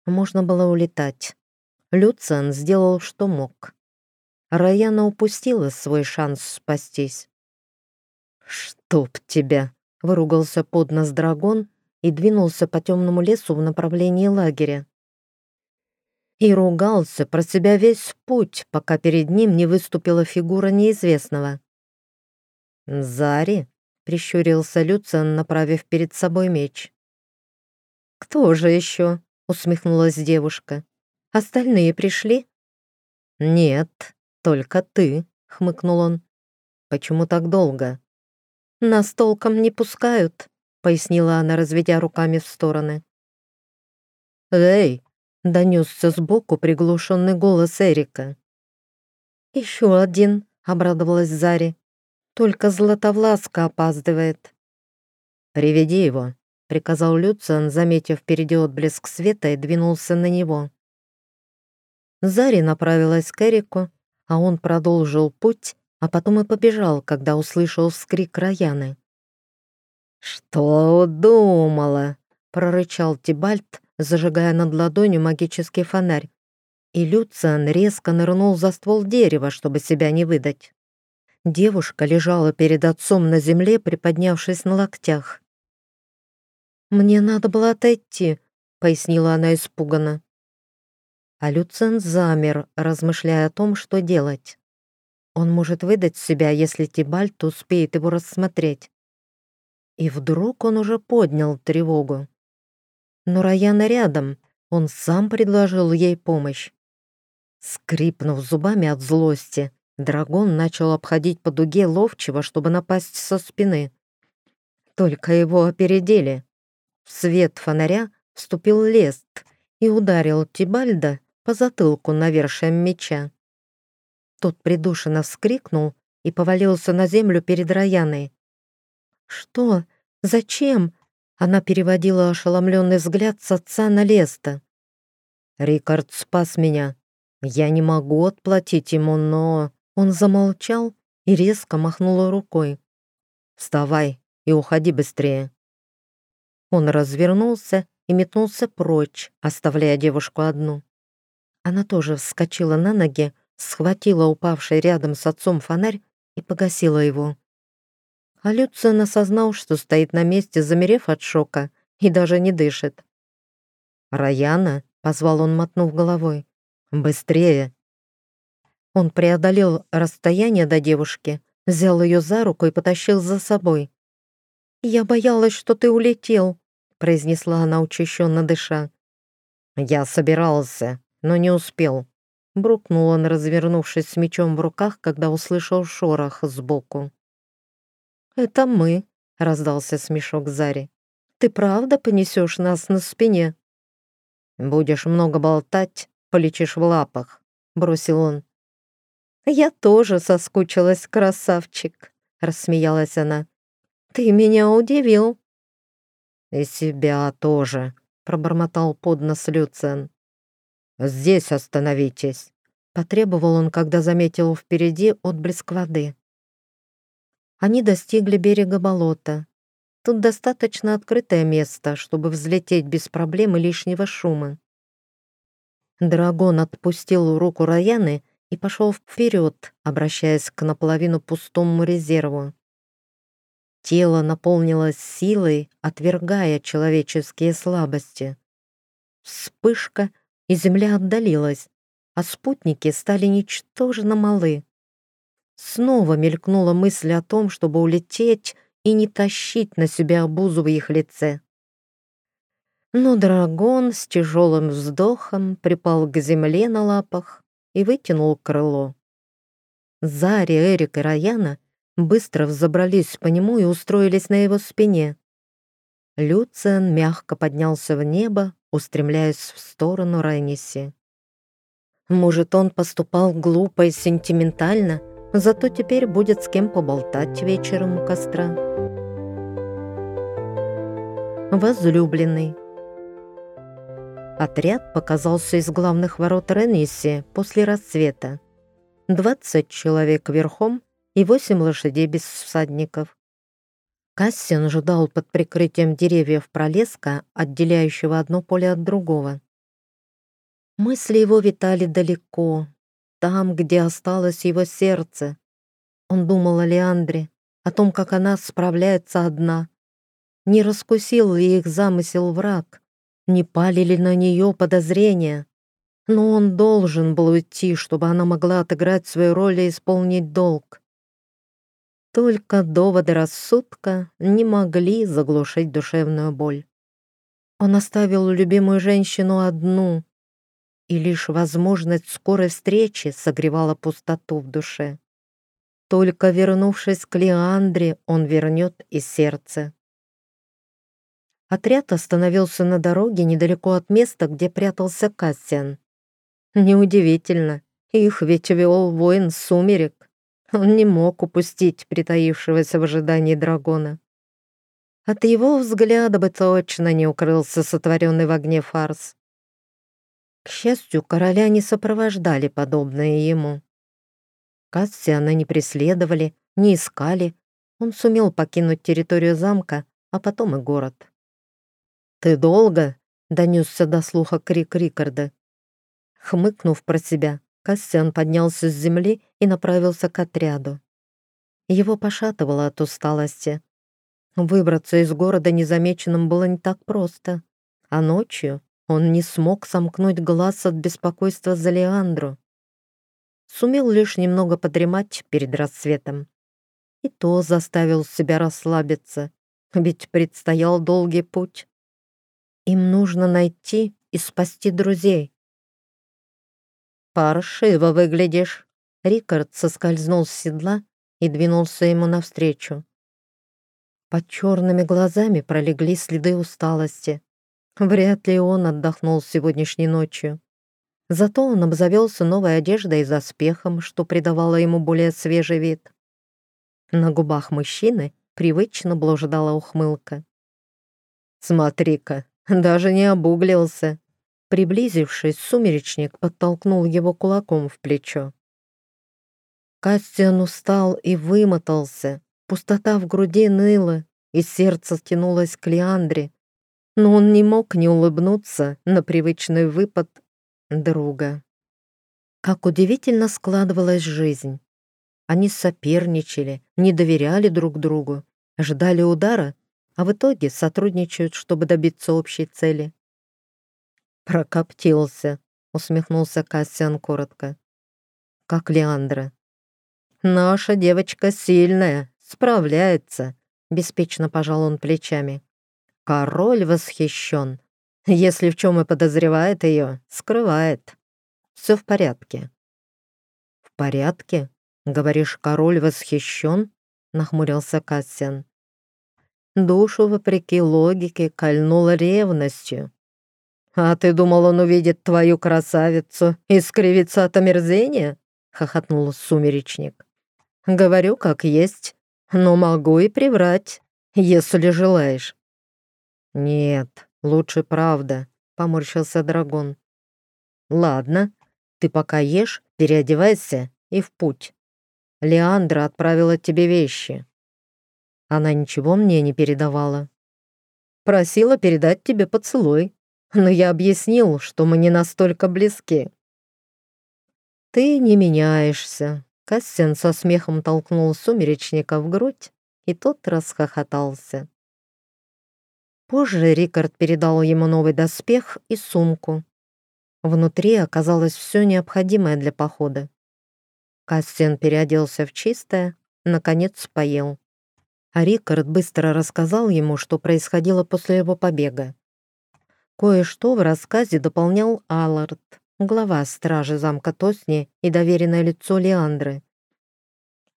[SPEAKER 1] Можно было улетать. Люциан сделал, что мог. Раяна упустила свой шанс спастись. «Чтоб тебя!» — выругался под нос дракон и двинулся по темному лесу в направлении лагеря. И ругался про себя весь путь, пока перед ним не выступила фигура неизвестного. «Зари?» — прищурился Люциан, направив перед собой меч. «Кто же еще?» — усмехнулась девушка. «Остальные пришли?» «Нет, только ты», — хмыкнул он. «Почему так долго?» «Нас толком не пускают», — пояснила она, разведя руками в стороны. «Эй!» — донесся сбоку приглушенный голос Эрика. «Еще один», — обрадовалась Зари. «Только Златовласка опаздывает». «Приведи его», — приказал Люциан, заметив впереди отблеск света и двинулся на него. Зари направилась к Эрику, а он продолжил путь, а потом и побежал, когда услышал вскрик Раяны. «Что удумала?» — прорычал Тибальт, зажигая над ладонью магический фонарь. И Люциан резко нырнул за ствол дерева, чтобы себя не выдать. Девушка лежала перед отцом на земле, приподнявшись на локтях. «Мне надо было отойти», — пояснила она испуганно. А Люцен замер, размышляя о том, что делать. Он может выдать себя, если Тибальт успеет его рассмотреть. И вдруг он уже поднял тревогу. Но Раяна рядом, он сам предложил ей помощь. Скрипнув зубами от злости, дракон начал обходить по дуге ловчего, чтобы напасть со спины. Только его опередили. В свет фонаря вступил Лест и ударил Тибальда по затылку навершием меча. Тот придушенно вскрикнул и повалился на землю перед Раяной. «Что? Зачем?» Она переводила ошеломленный взгляд с отца на Леста. «Рикард спас меня. Я не могу отплатить ему, но...» Он замолчал и резко махнул рукой. «Вставай и уходи быстрее». Он развернулся и метнулся прочь, оставляя девушку одну. Она тоже вскочила на ноги, схватила упавший рядом с отцом фонарь и погасила его. А Люциан осознал, что стоит на месте, замерев от шока, и даже не дышит. «Раяна?» — позвал он, мотнув головой. «Быстрее!» Он преодолел расстояние до девушки, взял ее за руку и потащил за собой. «Я боялась, что ты улетел», — произнесла она, учащенно дыша. «Я собирался, но не успел», — брукнул он, развернувшись с мечом в руках, когда услышал шорох сбоку. «Это мы», — раздался смешок Зари. «Ты правда понесешь нас на спине?» «Будешь много болтать, полечишь в лапах», — бросил он. «Я тоже соскучилась, красавчик», — рассмеялась она. «Ты меня удивил». «И себя тоже», — пробормотал под нос Люциан. «Здесь остановитесь», — потребовал он, когда заметил впереди отблеск воды. Они достигли берега болота. Тут достаточно открытое место, чтобы взлететь без проблем и лишнего шума. Драгон отпустил руку Раяны и пошел вперед, обращаясь к наполовину пустому резерву. Тело наполнилось силой, отвергая человеческие слабости. Вспышка, и Земля отдалилась, а спутники стали ничтожно малы. Снова мелькнула мысль о том, чтобы улететь и не тащить на себя обузу в их лице. Но дракон с тяжелым вздохом припал к земле на лапах и вытянул крыло. Зари, Эрик и Раяна быстро взобрались по нему и устроились на его спине. Люциан мягко поднялся в небо, устремляясь в сторону Райниси. Может, он поступал глупо и сентиментально, зато теперь будет с кем поболтать вечером у костра. Возлюбленный. Отряд показался из главных ворот Ренисси после рассвета. 20 человек верхом и 8 лошадей без всадников. Кассиан ждал под прикрытием деревьев пролеска, отделяющего одно поле от другого. Мысли его витали далеко, там, где осталось его сердце. Он думал о Леандре, о том, как она справляется одна. Не раскусил ли их замысел враг? Не пали ли на нее подозрения? Но он должен был уйти, чтобы она могла отыграть свою роль и исполнить долг. Только доводы рассудка не могли заглушить душевную боль. Он оставил любимую женщину одну, и лишь возможность скорой встречи согревала пустоту в душе. Только вернувшись к Леандре, он вернет и сердце. Отряд остановился на дороге недалеко от места, где прятался Кассиан. Неудивительно, их ведь вел воин сумерек. Он не мог упустить притаившегося в ожидании дракона. От его взгляда бы точно не укрылся сотворенный в огне фарс. К счастью, короля не сопровождали подобные ему. Кассиана не преследовали, не искали. Он сумел покинуть территорию замка, а потом и город. «Ты долго?» — донесся до слуха крик Рикарда. Хмыкнув про себя, Кассиан поднялся с земли и направился к отряду. Его пошатывало от усталости. Выбраться из города незамеченным было не так просто, а ночью он не смог сомкнуть глаз от беспокойства за Леандру. Сумел лишь немного подремать перед рассветом. И то заставил себя расслабиться, ведь предстоял долгий путь. Им нужно найти и спасти друзей. «Паршиво выглядишь!» Рикард соскользнул с седла и двинулся ему навстречу. Под черными глазами пролегли следы усталости. Вряд ли он отдохнул сегодняшней ночью. Зато он обзавелся новой одеждой и заспехом, что придавало ему более свежий вид. На губах мужчины привычно блуждала ухмылка. «Смотри-ка, даже не обуглился!» Приблизившись, сумеречник подтолкнул его кулаком в плечо. Кастиан устал и вымотался, пустота в груди ныла, и сердце тянулось к Леандре, но он не мог не улыбнуться на привычный выпад друга. Как удивительно складывалась жизнь. Они соперничали, не доверяли друг другу, ждали удара, а в итоге сотрудничают, чтобы добиться общей цели. «Прокоптился», — усмехнулся Кассиан коротко. «Как Леандра». «Наша девочка сильная, справляется», — беспечно пожал он плечами. «Король восхищен. Если в чем и подозревает ее, скрывает. Все в порядке». «В порядке? Говоришь, король восхищен?» — нахмурился Кассиан. Душу, вопреки логике, кольнула ревностью. «А ты думал, он увидит твою красавицу и скривится от омерзения?» — хохотнул сумеречник. «Говорю, как есть, но могу и приврать, если желаешь». «Нет, лучше правда», — поморщился дракон. «Ладно, ты пока ешь, переодевайся и в путь. Леандра отправила тебе вещи». Она ничего мне не передавала. «Просила передать тебе поцелуй», но я объяснил, что мы не настолько близки. «Ты не меняешься», — Кассиан со смехом толкнул сумеречника в грудь, и тот расхохотался. Позже Рикард передал ему новый доспех и сумку. Внутри оказалось все необходимое для похода. Кассиан переоделся в чистое, наконец поел. А Рикард быстро рассказал ему, что происходило после его побега. Кое-что в рассказе дополнял Аллард, глава стражи замка Тосни и доверенное лицо Леандры.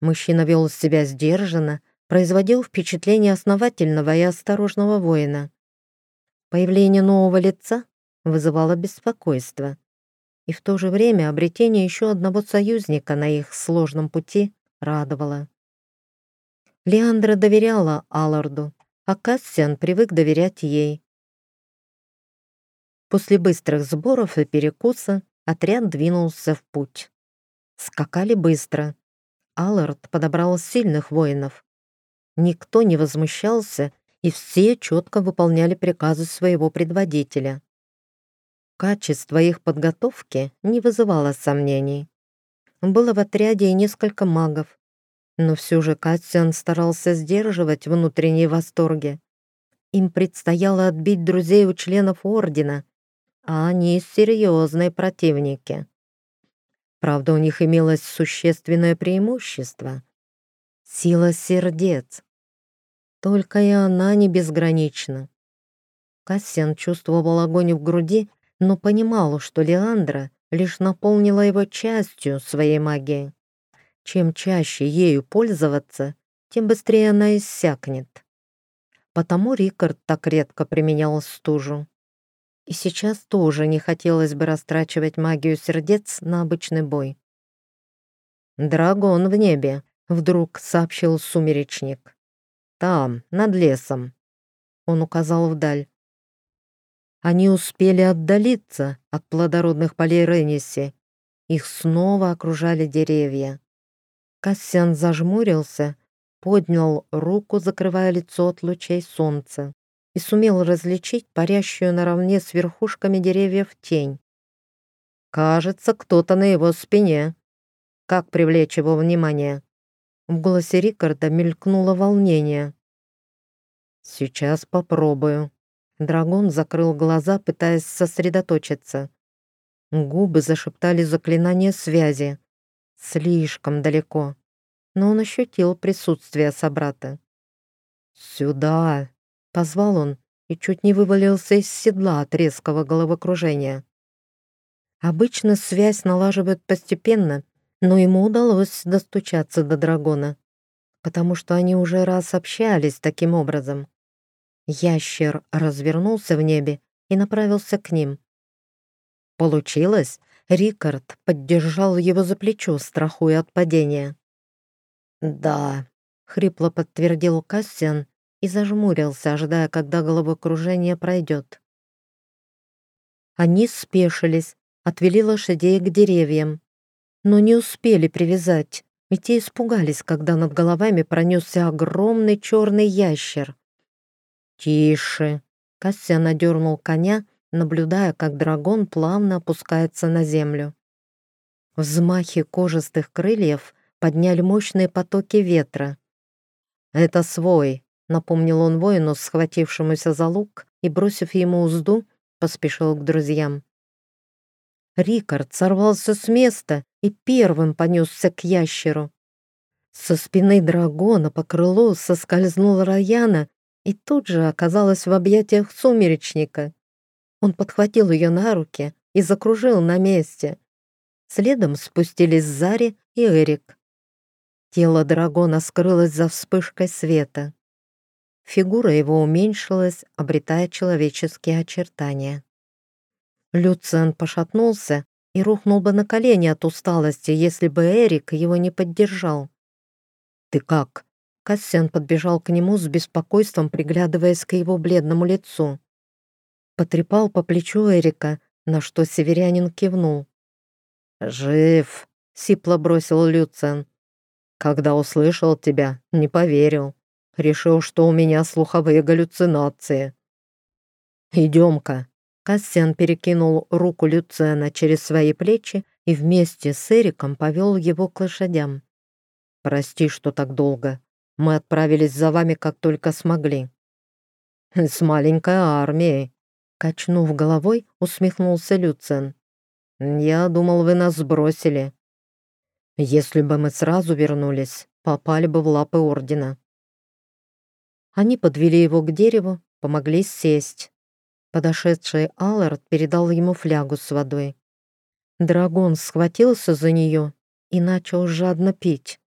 [SPEAKER 1] Мужчина вел себя сдержанно, производил впечатление основательного и осторожного воина. Появление нового лица вызывало беспокойство. И в то же время обретение еще одного союзника на их сложном пути радовало. Леандра доверяла Алларду, а Кассиан привык доверять ей. После быстрых сборов и перекуса отряд двинулся в путь. Скакали быстро. Аллард подобрал сильных воинов. Никто не возмущался, и все четко выполняли приказы своего предводителя. Качество их подготовки не вызывало сомнений. Было в отряде и несколько магов, но все же Кассиан старался сдерживать внутренние восторги. Им предстояло отбить друзей у членов Ордена, а они серьезные противники. Правда, у них имелось существенное преимущество — сила сердец. Только и она не безгранична. Кассиан чувствовал огонь в груди но понимал, что Леандра лишь наполнила его частью своей магии. Чем чаще ею пользоваться, тем быстрее она иссякнет. Потому Рикард так редко применял стужу. И сейчас тоже не хотелось бы растрачивать магию сердец на обычный бой. «Драгон в небе», — вдруг сообщил сумеречник. «Там, над лесом». Он указал вдаль. Они успели отдалиться от плодородных полей Ренниси. Их снова окружали деревья. Кассиан зажмурился, поднял руку, закрывая лицо от лучей солнца, и сумел различить парящую наравне с верхушками деревьев тень. «Кажется, кто-то на его спине. Как привлечь его внимание?» В голосе Рикарда мелькнуло волнение. «Сейчас попробую», Драгон закрыл глаза, пытаясь сосредоточиться. Губы зашептали заклинание связи. Слишком далеко. Но он ощутил присутствие собрата. «Сюда!» — позвал он и чуть не вывалился из седла от резкого головокружения. Обычно связь налаживают постепенно, но ему удалось достучаться до дракона, потому что они уже раз общались таким образом. Ящер развернулся в небе и направился к ним. Получилось? Рикард поддержал его за плечо, страхуя от падения. «Да», — хрипло подтвердил Кассиан и зажмурился, ожидая, когда головокружение пройдет. Они спешились, отвели лошадей к деревьям, но не успели привязать, ведь те испугались, когда над головами пронесся огромный черный ящер. «Тише!» Кассиан надернул коня, наблюдая, как дракон плавно опускается на землю. Взмахи кожистых крыльев подняли мощные потоки ветра. «Это свой», — напомнил он воину, схватившемуся за лук, и, бросив ему узду, поспешил к друзьям. Рикард сорвался с места и первым понесся к ящеру. Со спины дракона по крылу соскользнула Раяна и тут же оказалась в объятиях сумеречника. Он подхватил ее на руки и закружил на месте. Следом спустились Зари и Эрик. Тело дракона скрылось за вспышкой света. Фигура его уменьшилась, обретая человеческие очертания. Люциан пошатнулся и рухнул бы на колени от усталости, если бы Эрик его не поддержал. «Ты как?» Кассиан подбежал к нему с беспокойством, приглядываясь к его бледному лицу. Потрепал по плечу Эрика, на что северянин кивнул. «Жив!» — сипло бросил Люцен. «Когда услышал тебя, не поверил. Решил, что у меня слуховые галлюцинации». «Идем-ка!» Кассиан перекинул руку Люцена через свои плечи и вместе с Эриком повел его к лошадям. «Прости, что так долго. Мы отправились за вами, как только смогли». «С маленькой армией», — качнув головой, усмехнулся Люцен. «Я думал, вы нас сбросили. Если бы мы сразу вернулись, попали бы в лапы Ордена». Они подвели его к дереву, помогли сесть. Подошедший Аллард передал ему флягу с водой. Драгон схватился за нее и начал жадно пить.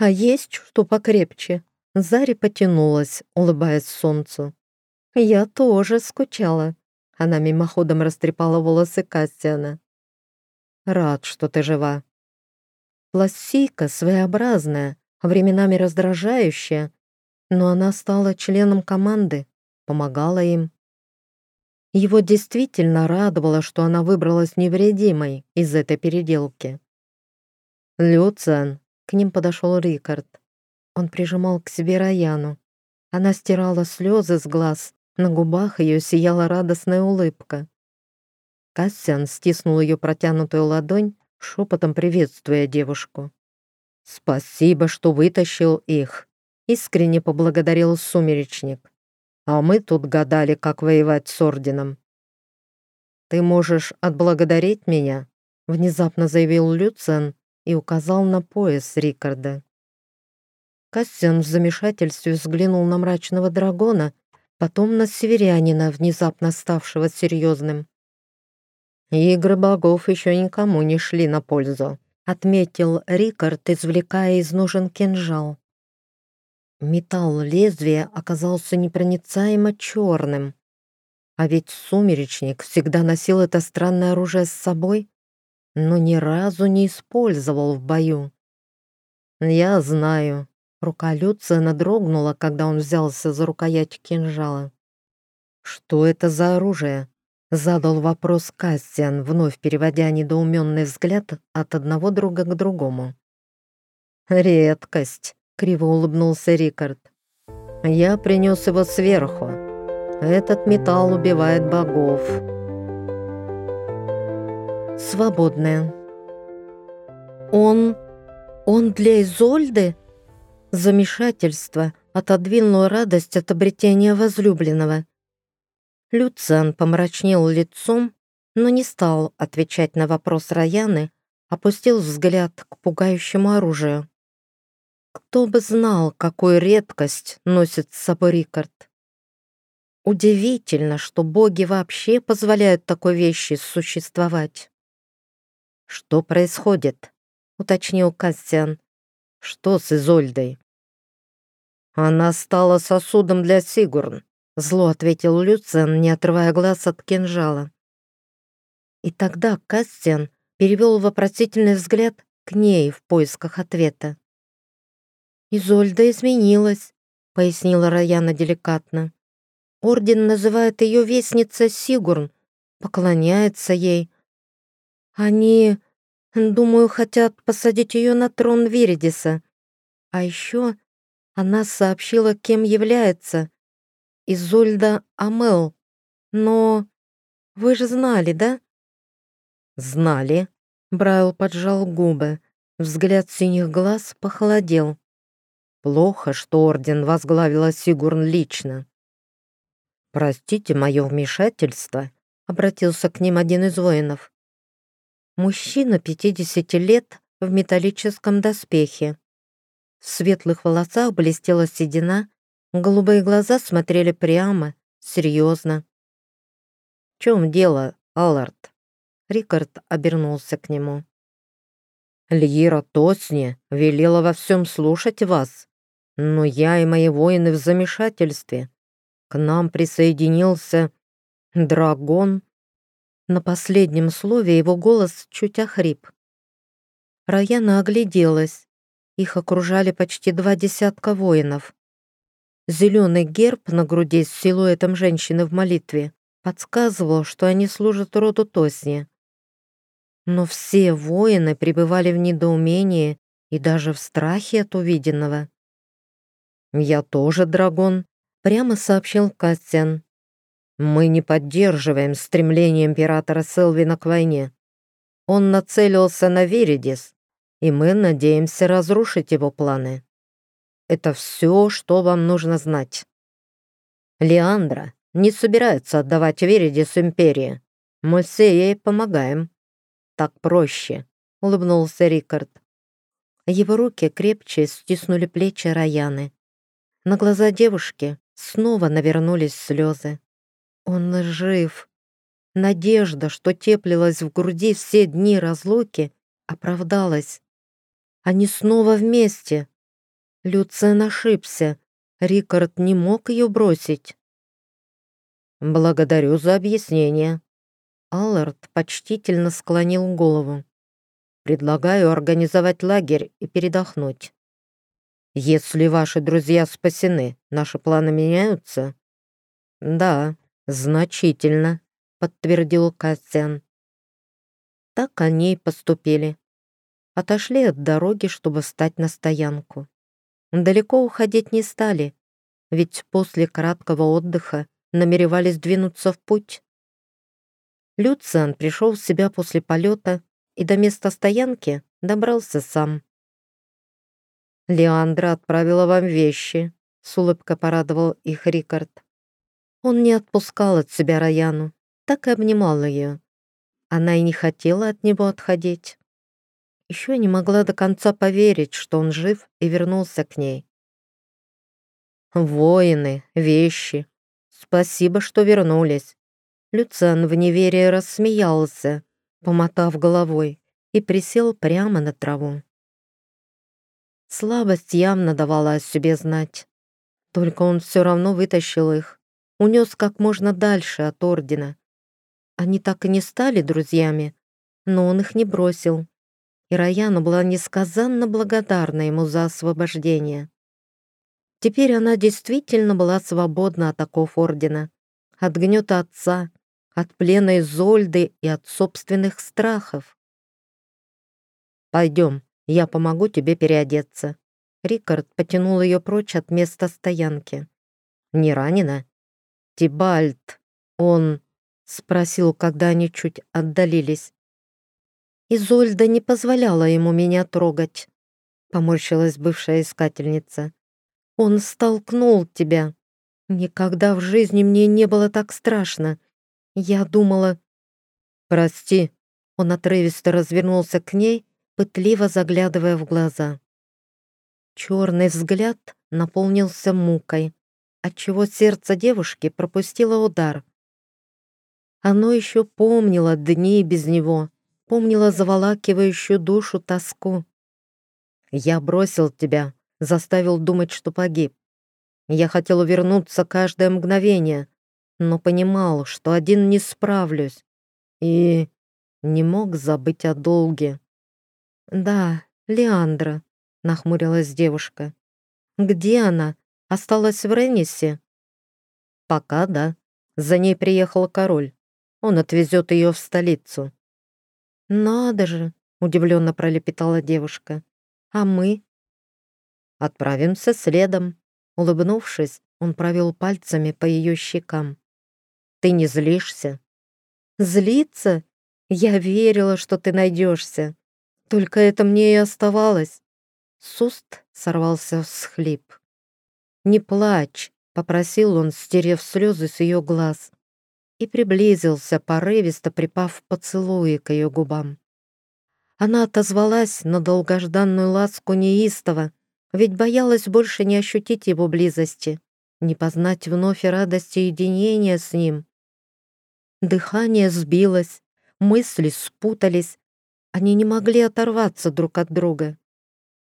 [SPEAKER 1] А есть что покрепче?» Зари потянулась, улыбаясь солнцу. «Я тоже скучала». Она мимоходом растрепала волосы Кастиана. «Рад, что ты жива». Пластика своеобразная, временами раздражающая, но она стала членом команды, помогала им. Его действительно радовало, что она выбралась невредимой из этой переделки. «Люциан!» — к ним подошел Рикард. Он прижимал к себе Раяну. Она стирала слезы с глаз, на губах ее сияла радостная улыбка. Кассиан стиснул ее протянутую ладонь, шепотом приветствуя девушку. «Спасибо, что вытащил их», — искренне поблагодарил сумеречник. «А мы тут гадали, как воевать с Орденом». «Ты можешь отблагодарить меня», — внезапно заявил Люцен и указал на пояс Рикарда. Кассиан в замешательстве взглянул на мрачного дракона, потом на северянина, внезапно ставшего серьезным. «Игры богов еще никому не шли на пользу», отметил Рикард, извлекая из ножен кинжал. Металл лезвия оказался непроницаемо черным. А ведь сумеречник всегда носил это странное оружие с собой, но ни разу не использовал в бою. «Я знаю», Рука Люциана дрогнула, когда он взялся за рукоять кинжала. «Что это за оружие?» — задал вопрос Кассиан, вновь переводя недоуменный взгляд от одного друга к другому. «Редкость», — криво улыбнулся Рикард. «Я принес его сверху. Этот металл убивает богов». «Свободная». «Он... он для Изольды?» Замешательство отодвинуло радость от обретения возлюбленного. Люциан помрачнел лицом, но не стал отвечать на вопрос Раяны, опустил взгляд к пугающему оружию. Кто бы знал, какую редкость носит с собой Рикард. Удивительно, что боги вообще позволяют такой вещи существовать. «Что происходит?» — уточнил Кассиан. «Что с Изольдой?» «Она стала сосудом для Сигурн», — зло ответил Люцен, не отрывая глаз от кинжала. И тогда Кастиан перевел вопросительный взгляд к ней в поисках ответа. «Изольда изменилась», — пояснила Раяна деликатно. «Орден называет ее вестница Сигурн, поклоняется ей. Они Думаю, хотят посадить ее на трон Виридиса. А еще она сообщила, кем является. Изольда Амел. Но вы же знали, да? Знали. Брайл поджал губы. Взгляд синих глаз похолодел. Плохо, что орден возглавила Сигурн лично. «Простите мое вмешательство», — обратился к ним один из воинов. Мужчина 50 лет в металлическом доспехе. В светлых волосах блестела седина, голубые глаза смотрели прямо, серьезно. «В чем дело, Аллард?» Рикард обернулся к нему. «Льира Тосни велела во всем слушать вас, но я и мои воины в замешательстве. К нам присоединился Драгон на последнем слове его голос чуть охрип. Раяна огляделась. Их окружали почти два десятка воинов. Зеленый герб на груди с силуэтом женщины в молитве подсказывал, что они служат роду Тосни. Но все воины пребывали в недоумении и даже в страхе от увиденного. «Я тоже драгон», — прямо сообщил Кастян. Мы не поддерживаем стремление императора Селвина к войне. Он нацелился на Веридис, и мы надеемся разрушить его планы. Это все, что вам нужно знать. Леандра не собирается отдавать Веридис империи. Мы все ей помогаем. Так проще, улыбнулся Рикард. Его руки крепче стиснули плечи Раяны. На глаза девушки снова навернулись слезы. Он жив. Надежда, что теплилась в груди все дни разлуки, оправдалась. Они снова вместе. Люцен ошибся. Рикард не мог ее бросить. «Благодарю за объяснение». Аллард почтительно склонил голову. «Предлагаю организовать лагерь и передохнуть. Если ваши друзья спасены, наши планы меняются?» «Да, «Значительно», — подтвердил Кассиан. Так они и поступили. отошли от дороги, чтобы встать на стоянку. Далеко уходить не стали, ведь после краткого отдыха намеревались двинуться в путь. Люциан пришел в себя после полета и до места стоянки добрался сам. «Леандра отправила вам вещи», — с улыбкой порадовал их Рикард. Он не отпускал от себя Раяну, так и обнимал ее. Она и не хотела от него отходить. Еще не могла до конца поверить, что он жив и вернулся к ней. «Воины, вещи. Спасибо, что вернулись». Люциан в неверии рассмеялся, помотав головой, и присел прямо на траву. Слабость явно давала о себе знать. Только он все равно вытащил их, унес как можно дальше от Ордена. Они так и не стали друзьями, но он их не бросил. И Раяна была несказанно благодарна ему за освобождение. Теперь она действительно была свободна от оков Ордена, от гнета отца, от плена Изольды и от собственных страхов. «Пойдем, я помогу тебе переодеться». Рикард потянул ее прочь от места стоянки. «Не ранена?» «Тибальт, он...» — спросил, когда они чуть отдалились. «Изольда не позволяла ему меня трогать», — поморщилась бывшая искательница. «Он столкнул тебя. Никогда в жизни мне не было так страшно. Я думала...» «Прости», — он отрывисто развернулся к ней, пытливо заглядывая в глаза. Черный взгляд наполнился мукой, отчего сердце девушки пропустило удар. Оно еще помнило дни без него, помнило заволакивающую душу тоску. «Я бросил тебя», заставил думать, что погиб. Я хотел вернуться каждое мгновение, но понимал, что один не справлюсь. И не мог забыть о долге. «Да, Леандра», — нахмурилась девушка. «Где она? Осталась в Реннисе?» «Пока да. За ней приехал король. Он отвезет ее в столицу». «Надо же!» — удивленно пролепетала девушка. «А мы?» «Отправимся следом». Улыбнувшись, он провел пальцами по ее щекам. «Ты не злишься?» «Злиться? Я верила, что ты найдешься. Только это мне и оставалось. С уст сорвался всхлип. «Не плачь», — попросил он, стерев слезы с ее глаз, и приблизился, порывисто припав поцелуи к ее губам. Она отозвалась на долгожданную ласку неистово, ведь боялась больше не ощутить его близости, не познать вновь радости единения с ним. Дыхание сбилось, мысли спутались, они не могли оторваться друг от друга.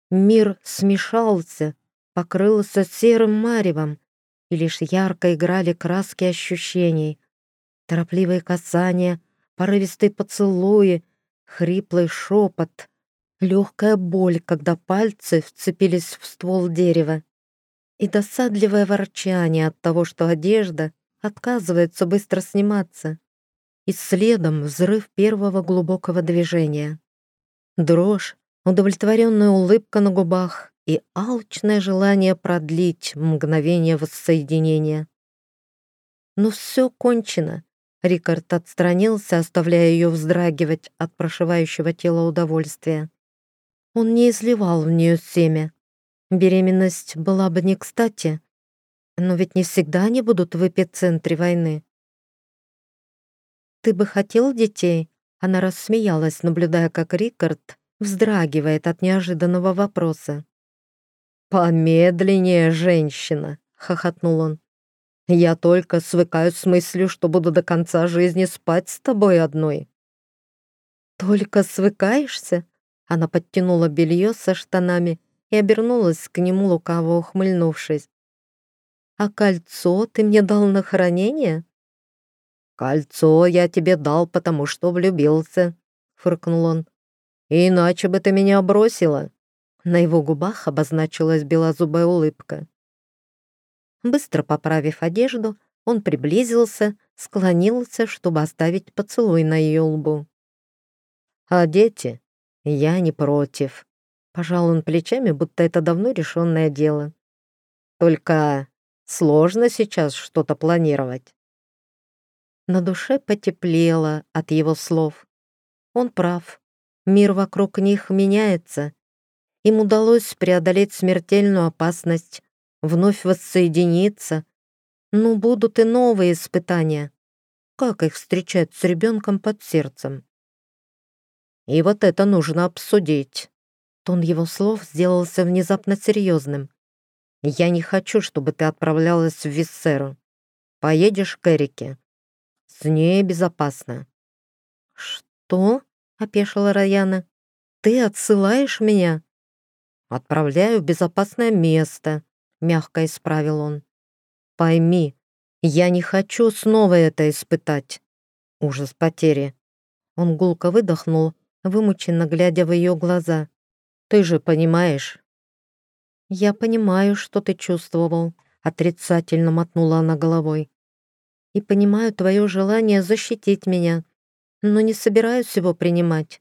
[SPEAKER 1] Мир смешался, покрылся серым маревом, и лишь ярко играли краски ощущений. Торопливые касания, порывистые поцелуи, хриплый шепот, легкая боль, когда пальцы вцепились в ствол дерева, и досадливое ворчание от того, что одежда отказывается быстро сниматься и следом взрыв первого глубокого движения. Дрожь, удовлетворенная улыбка на губах и алчное желание продлить мгновение воссоединения. Но все кончено. Рикард отстранился, оставляя ее вздрагивать от прошивающего тела удовольствия. Он не изливал в нее семя. Беременность была бы не кстати, но ведь не всегда они будут в эпицентре войны. «Ты бы хотел детей?» Она рассмеялась, наблюдая, как Рикард вздрагивает от неожиданного вопроса. «Помедленнее, женщина!» — хохотнул он. «Я только свыкаюсь с мыслью, что буду до конца жизни спать с тобой одной». «Только свыкаешься?» Она подтянула белье со штанами и обернулась к нему, лукаво ухмыльнувшись. «А кольцо ты мне дал на хранение?» «Кольцо я тебе дал, потому что влюбился», — фыркнул он. «Иначе бы ты меня бросила». На его губах обозначилась белозубая улыбка. Быстро поправив одежду, он приблизился, склонился, чтобы оставить поцелуй на ее лбу. «А дети? Я не против. Пожал он плечами, будто это давно решенное дело. Только сложно сейчас что-то планировать. На душе потеплело от его слов. Он прав. Мир вокруг них меняется. Им удалось преодолеть смертельную опасность, вновь воссоединиться. Но будут и новые испытания. Как их встречать с ребенком под сердцем? И вот это нужно обсудить. Тон его слов сделался внезапно серьезным. «Я не хочу, чтобы ты отправлялась в Виссеру. Поедешь к Эрике. С ней безопасно». «Что?» — опешила Раяна. «Ты отсылаешь меня?» «Отправляю в безопасное место», — мягко исправил он. «Пойми, я не хочу снова это испытать. Ужас потери». Он гулко выдохнул, вымученно глядя в ее глаза. «Ты же понимаешь?» «Я понимаю, что ты чувствовал», — отрицательно мотнула она головой. «И понимаю твое желание защитить меня, но не собираюсь его принимать».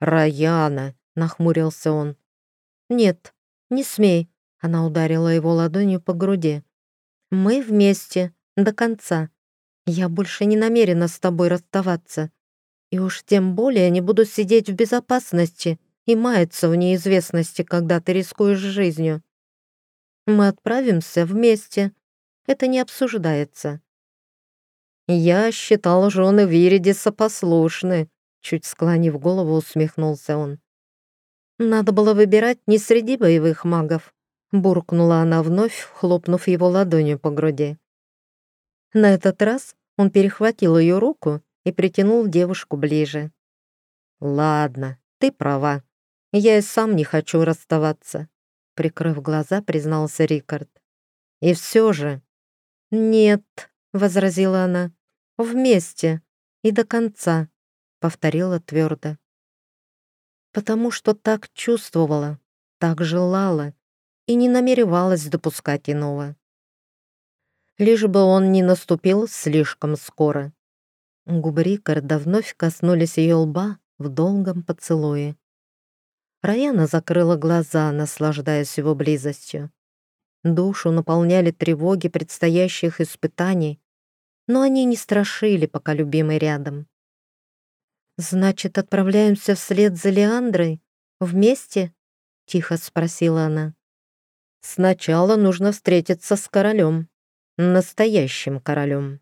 [SPEAKER 2] «Раяна», — нахмурился он.
[SPEAKER 1] «Нет, не смей», — она ударила его ладонью по груди. «Мы вместе, до конца. Я больше не намерена с тобой расставаться. И уж тем более не буду сидеть в безопасности и маяться в неизвестности, когда ты рискуешь жизнью. Мы отправимся вместе. Это не обсуждается.
[SPEAKER 2] Я считал, жены Виридиса послушны, чуть склонив голову, усмехнулся он.
[SPEAKER 1] Надо было выбирать не среди боевых магов, буркнула она вновь, хлопнув его ладонью по груди. На этот раз он перехватил ее руку и притянул девушку ближе.
[SPEAKER 2] «Ладно, ты права. Я и сам не хочу расставаться», — прикрыв глаза, признался Рикард. «И все же...»
[SPEAKER 1] «Нет», — возразила она, — «вместе и до конца», — повторила твердо. «Потому что так чувствовала, так желала и не намеревалась допускать иного. Лишь бы он не наступил слишком скоро. Губы Рикарда вновь коснулись ее лба в долгом поцелуе. Раяна закрыла глаза, наслаждаясь его близостью. Душу наполняли тревоги предстоящих испытаний, но они не страшили, пока любимый рядом. «Значит, отправляемся вслед за Леандрой? Вместе?» — тихо спросила она.
[SPEAKER 2] «Сначала нужно встретиться с королем, настоящим королем».